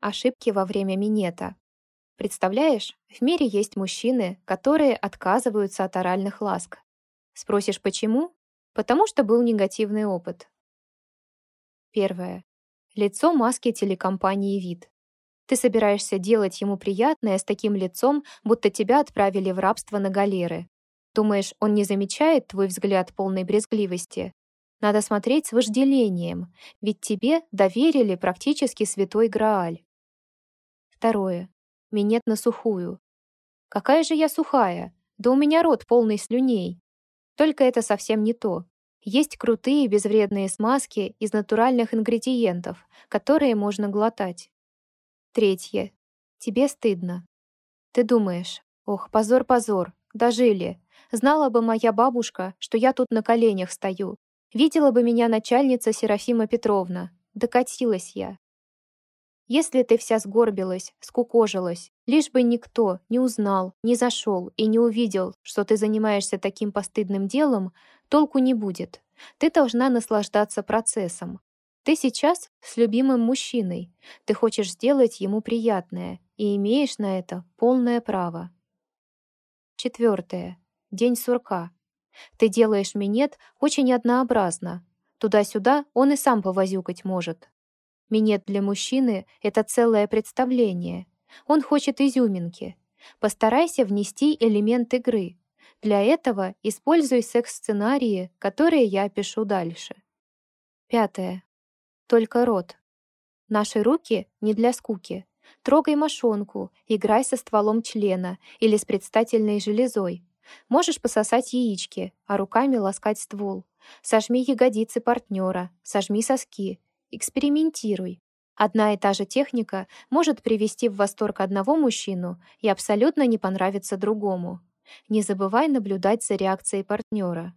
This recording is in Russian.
Ошибки во время минета. Представляешь, в мире есть мужчины, которые отказываются от оральных ласк. Спросишь, почему? Потому что был негативный опыт. Первое. Лицо маски телекомпании «Вид». Ты собираешься делать ему приятное с таким лицом, будто тебя отправили в рабство на галеры. Думаешь, он не замечает твой взгляд полной брезгливости? Надо смотреть с вожделением, ведь тебе доверили практически святой Грааль. Второе. Минет на сухую. Какая же я сухая? Да у меня рот полный слюней. Только это совсем не то. Есть крутые безвредные смазки из натуральных ингредиентов, которые можно глотать. Третье. Тебе стыдно. Ты думаешь, ох, позор-позор, дожили. Знала бы моя бабушка, что я тут на коленях стою. Видела бы меня начальница Серафима Петровна. Докатилась я. Если ты вся сгорбилась, скукожилась, лишь бы никто не узнал, не зашел и не увидел, что ты занимаешься таким постыдным делом, толку не будет. Ты должна наслаждаться процессом. Ты сейчас с любимым мужчиной. Ты хочешь сделать ему приятное и имеешь на это полное право. Четвертое. День сурка. Ты делаешь минет очень однообразно. Туда-сюда он и сам повозюкать может. Минет для мужчины — это целое представление. Он хочет изюминки. Постарайся внести элемент игры. Для этого используй секс-сценарии, которые я опишу дальше. Пятое. Только рот. Наши руки не для скуки. Трогай мошонку, играй со стволом члена или с предстательной железой. Можешь пососать яички, а руками ласкать ствол. Сожми ягодицы партнера, сожми соски, Экспериментируй. Одна и та же техника может привести в восторг одного мужчину и абсолютно не понравиться другому. Не забывай наблюдать за реакцией партнера.